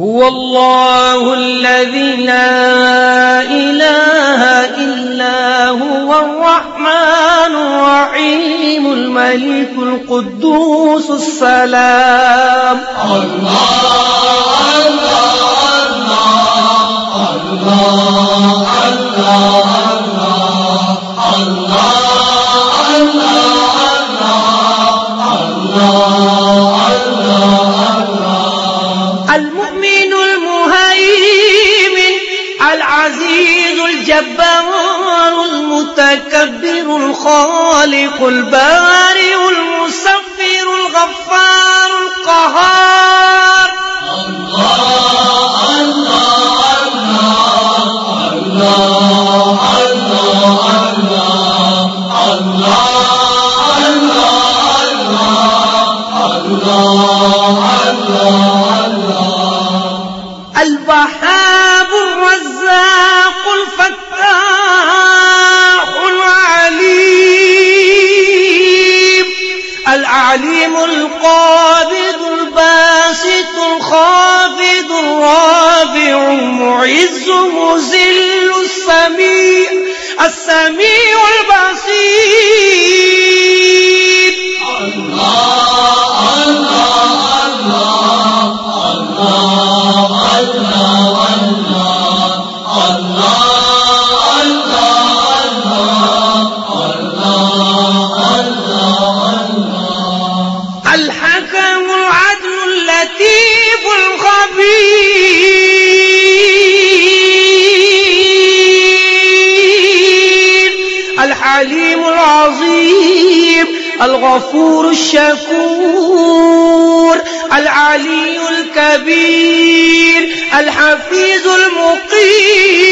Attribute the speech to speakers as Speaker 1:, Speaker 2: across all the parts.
Speaker 1: هو الله الذي لا إله إلا هو الرحمن الرحيم الملك القدوس السلام.
Speaker 2: الله الله.
Speaker 1: العزيز الجبار المتكبر الخالق البارئ المسفر الغفار القهار. الله العليم القابض الباسط الخافض الرافع المعز مزل اللطيف الخبير الحليم العظيم الغفور الشكور العلي الكبير الحفيظ المقيم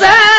Speaker 1: سے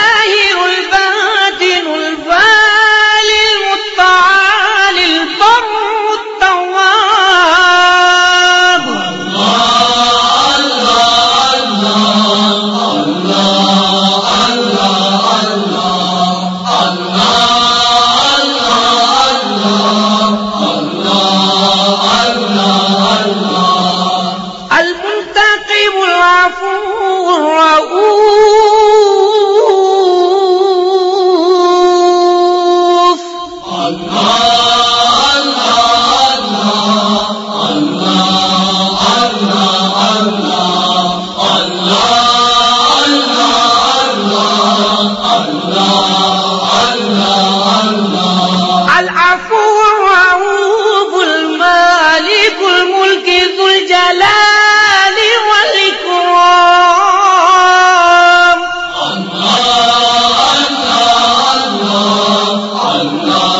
Speaker 1: اللہ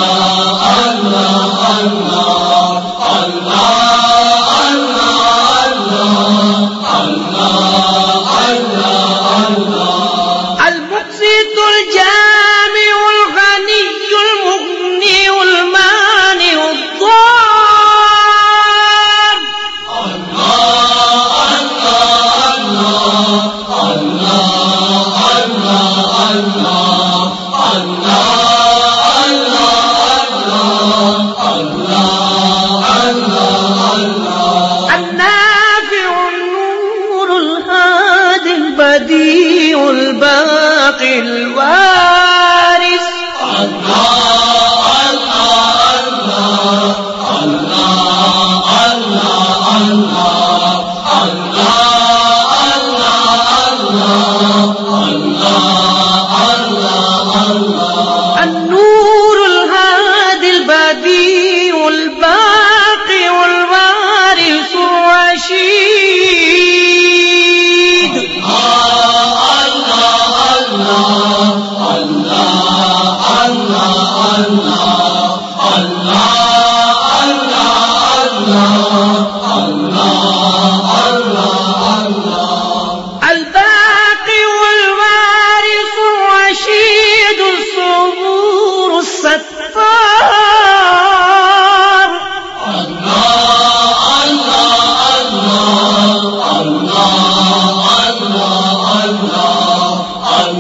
Speaker 1: الباقي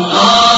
Speaker 2: اللہ